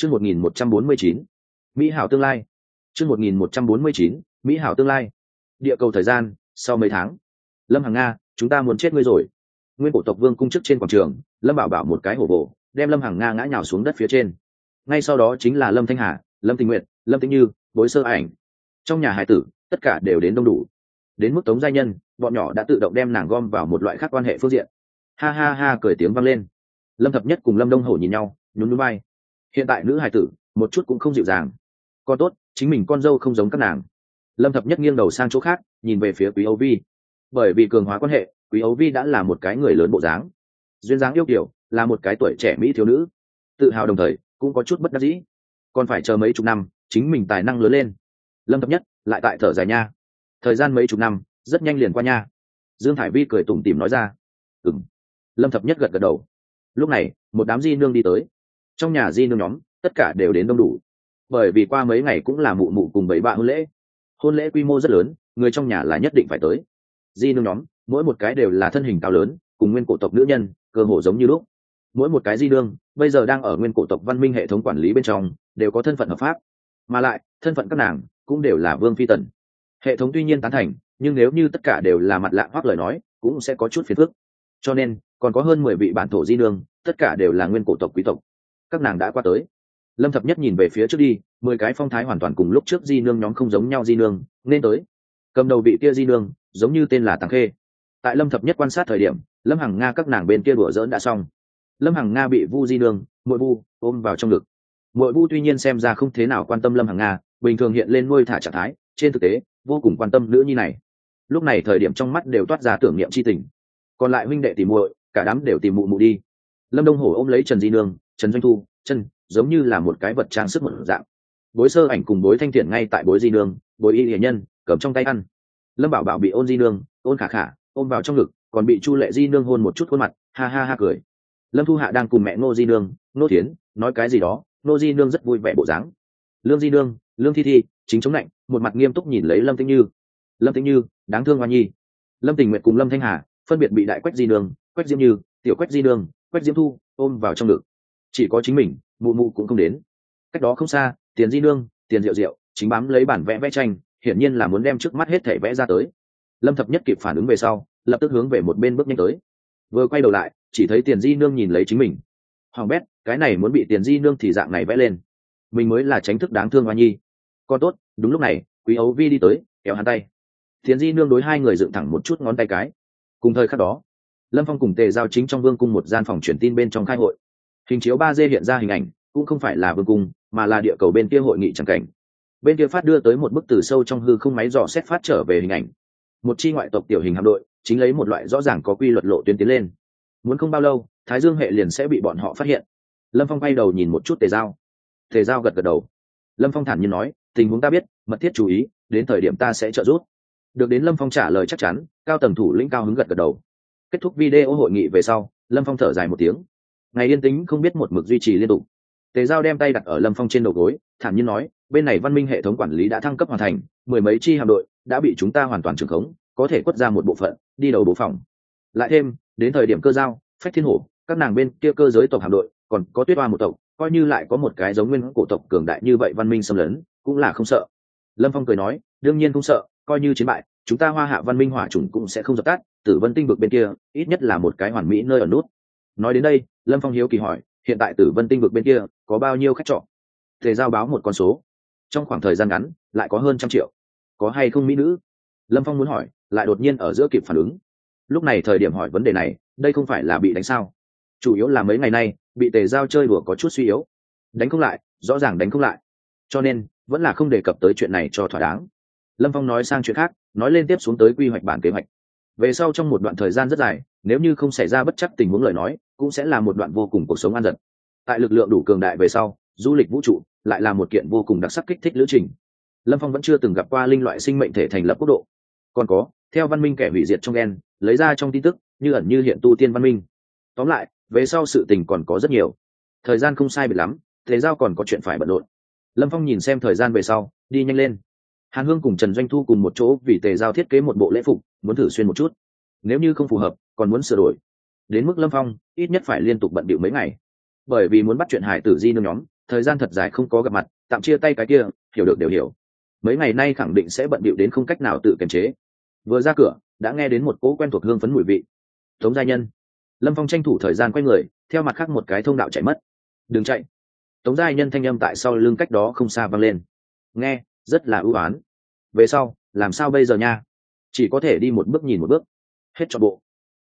chương một nghìn một trăm bốn mươi chín. Mỹ hảo tương lai. Chương một nghìn một trăm bốn mươi chín, mỹ hảo tương lai. Địa cầu thời gian, sau mấy tháng. Lâm hằng nga, chúng ta muốn chết ngươi rồi. Nguyên cổ tộc vương cung chức trên quảng trường, lâm bảo bảo một cái hổ bộ đem lâm hằng nga ngã nhào xuống đất phía trên. Ngay sau đó chính là lâm thanh hà, lâm tình nguyện lâm tĩnh như, bối sơ ảnh. Trong nhà hải tử, tất cả đều đến đông đủ. Đến mức tống gia nhân, bọn nhỏ đã tự động đem nàng gom vào một loại khác quan hệ phương diện. Ha ha ha, cười tiếng vang lên. Lâm thập nhất cùng lâm đông hổ nhìn nhau, nhún núi bay hiện tại nữ hài tử, một chút cũng không dịu dàng. Con tốt, chính mình con dâu không giống các nàng. Lâm thập nhất nghiêng đầu sang chỗ khác, nhìn về phía quý âu vi. Bởi vì cường hóa quan hệ, quý ấu vi đã là một cái người lớn bộ dáng. Duyên dáng yêu kiểu là một cái tuổi trẻ mỹ thiếu nữ. Tự hào đồng thời, cũng có chút bất đắc dĩ. Còn phải chờ mấy chục năm, chính mình tài năng lớn lên. Lâm thập nhất, lại tại thở dài nha. Thời gian mấy chục năm, rất nhanh liền qua nha. Dương thải vi cười tủm tìm nói ra. Ừng lâm thập nhất gật gật đầu. Lúc này, một đám di nương đi tới trong nhà di nương nhóm, tất cả đều đến đông đủ. Bởi vì qua mấy ngày cũng là mụ mụ cùng bảy bạ hôn lễ. Hôn lễ quy mô rất lớn, người trong nhà là nhất định phải tới. Di nương nhóm, mỗi một cái đều là thân hình cao lớn, cùng nguyên cổ tộc nữ nhân, cơ hồ giống như lúc. Mỗi một cái di nương bây giờ đang ở nguyên cổ tộc văn minh hệ thống quản lý bên trong, đều có thân phận hợp pháp. Mà lại, thân phận các nàng cũng đều là vương phi tần. Hệ thống tuy nhiên tán thành, nhưng nếu như tất cả đều là mặt lạ hoặc lời nói, cũng sẽ có chút phiền phức. Cho nên, còn có hơn mười vị bản thổ di nương tất cả đều là nguyên cổ tộc quý tộc các nàng đã qua tới. Lâm thập nhất nhìn về phía trước đi, mười cái phong thái hoàn toàn cùng lúc trước di nương nhóm không giống nhau di nương, nên tới. Cầm đầu vị kia di nương, giống như tên là tàng khê. Tại lâm thập nhất quan sát thời điểm, lâm hằng nga các nàng bên kia đùa dỡn đã xong. Lâm hằng nga bị vu di nương mỗi vu ôm vào trong ngực. Mỗi vu tuy nhiên xem ra không thế nào quan tâm lâm hằng nga, bình thường hiện lên nuôi thả trạng thái, trên thực tế, vô cùng quan tâm nữ nhi này. Lúc này thời điểm trong mắt đều toát ra tưởng niệm c h i tình. Còn lại huynh đệ tìm muội, cả đám đều tìm mụ mụ đi. Lâm đông hổ ôm lấy trần di nương trần doanh thu, chân, giống như là một cái vật trang sức một dạng. Bối sơ ảnh cùng bối thanh thiện ngay tại bối di nương, bối y hiền nhân, cầm trong tay ăn. Lâm bảo bảo bị ôn di nương, ôn khả khả, ôm vào trong ngực, còn bị chu lệ di nương hôn một chút khuôn mặt, ha ha ha cười. Lâm thu hạ đang cùng mẹ ngô di nương, ngô thiến, nói cái gì đó, ngô di nương rất vui vẻ bộ dáng. Lương di nương, lương thi thi, chính chống lạnh, một mặt nghiêm túc nhìn lấy lâm tĩnh như. Lâm tĩnh như, đáng thương hoa nhi. Lâm tình nguyện cùng lâm thanh hà, phân biệt bị đại quách di nương, quách diễm như, tiểu quách di nương, quách diễm thu, ôm vào trong ngực chỉ có chính mình, mụ mụ cũng không đến. Cách đó không xa, tiền di nương, tiền rượu rượu chính bám lấy bản vẽ vẽ tranh, hiển nhiên là muốn đem trước mắt hết thể vẽ ra tới. Lâm thập nhất kịp phản ứng về sau, lập tức hướng về một bên bước nhanh tới. Vừa quay đầu lại, chỉ thấy tiền di nương nhìn lấy chính mình. Hoàng bét, cái này muốn bị tiền di nương thì dạng này vẽ lên. Mình mới là tránh thức đáng thương hoa nhi. Con tốt, đúng lúc này, quý ấu vi đi tới, kéo hắn tay. Tiền di nương đối hai người dựng thẳng một chút ngón tay cái. Cùng thời khắc đó, lâm phong cùng tề giao chính trong vương cung một gian phòng truyền tin bên trong khai hội hình chiếu ba d hiện ra hình ảnh, cũng không phải là vương cung, mà là địa cầu bên kia hội nghị chẳng cảnh. Bên kia phát đưa tới một bức từ sâu trong hư không máy dò xét phát trở về hình ảnh. Một chi ngoại tộc tiểu hình hạm đội, chính lấy một loại rõ ràng có quy luật lộ tuyến tiến lên. Muốn không bao lâu, thái dương hệ liền sẽ bị bọn họ phát hiện. Lâm phong quay đầu nhìn một chút tề giao. Tề giao gật gật đầu. Lâm phong thản nhiên nói, tình huống ta biết, mật thiết chú ý, đến thời điểm ta sẽ trợ giúp. Được đến lâm phong trả lời chắc chắn, cao tầng thủ lĩnh cao hứng gật gật đầu. Kết thúc video hội nghị về sau, lâm phong thở dài một tiếng ngày yên tĩnh không biết một mực duy trì liên tục. Tề giao đem tay đặt ở lâm phong trên đầu gối, thản nhiên nói, bên này văn minh hệ thống quản lý đã thăng cấp hoàn thành, mười mấy chi hạm đội đã bị chúng ta hoàn toàn trưởng khống, có thể quất ra một bộ phận, đi đầu bộ phòng. Lại thêm, đến thời điểm cơ giao, phách thiên hổ, các nàng bên kia cơ giới tộc hạm đội, còn có tuyết hoa một tộc, coi như lại có một cái giống nguyên cổ tộc cường đại như vậy văn minh xâm lấn, cũng là không sợ. Lâm phong cười nói, đương nhiên không sợ, coi như chiến bại, chúng ta hoa hạ văn minh hỏa chủng cũng sẽ không dập tắt, tử vân tinh vực bên kia, ít nhất là một cái hoàn mỹ nơi ở nút. Nói đến đây lâm phong hiếu kỳ hỏi, hiện tại tử vân tinh vực bên kia có bao nhiêu khách trọ? Thể giao báo một con số. Trong khoảng thời gian ngắn, lại có hơn trăm triệu. Có hay không mỹ nữ? Lâm phong muốn hỏi, lại đột nhiên ở giữa kịp phản ứng. Lúc này thời điểm hỏi vấn đề này, đây không phải là bị đánh sao? Chủ yếu là mấy ngày nay, bị tề giao chơi đùa có chút suy yếu. Đánh không lại, rõ ràng đánh không lại. Cho nên, vẫn là không đề cập tới chuyện này cho thỏa đáng. Lâm phong nói sang chuyện khác, nói lên tiếp xuống tới quy hoạch bản kế hoạch về sau trong một đoạn thời gian rất dài, nếu như không xảy ra bất chắc tình huống lời nói, cũng sẽ là một đoạn vô cùng cuộc sống an giật. Tại lực lượng đủ cường đại về sau, du lịch vũ trụ lại là một kiện vô cùng đặc sắc kích thích lữ trình. Lâm phong vẫn chưa từng gặp qua linh loại sinh mệnh thể thành lập quốc độ. Còn có, theo văn minh kẻ hủy diệt trong gen, lấy ra trong tin tức, như ẩn như hiện tu tiên văn minh. Tóm lại, về sau sự tình còn có rất nhiều. Thời gian không sai biệt lắm, thế giao còn có chuyện phải bận rộn. Lâm phong nhìn xem thời gian về sau, đi nhanh lên hàn hương cùng trần doanh thu cùng một chỗ vì tề giao thiết kế một bộ lễ phục, muốn thử xuyên một chút. Nếu như không phù hợp, còn muốn sửa đổi. Đến mức lâm phong, ít nhất phải liên tục bận bịu mấy ngày. Bởi vì muốn bắt chuyện hải tử di nương nhóm, thời gian thật dài không có gặp mặt, tạm chia tay cái kia, hiểu được đều hiểu. Mấy ngày nay khẳng định sẽ bận bịu đến không cách nào tự kiềm chế. Vừa ra cửa, đã nghe đến một cỗ quen thuộc hương phấn mùi vị. Tống gia nhân. Lâm phong tranh thủ thời gian quay người, theo mặt khác một cái thông đạo chạy mất. Đừng chạy. Tống gia nhân thanh âm tại sau lưng cách đó không xa vang lên. Nghe rất là ưu oán về sau, làm sao bây giờ nha? Chỉ có thể đi một bước nhìn một bước. Hết cho bộ.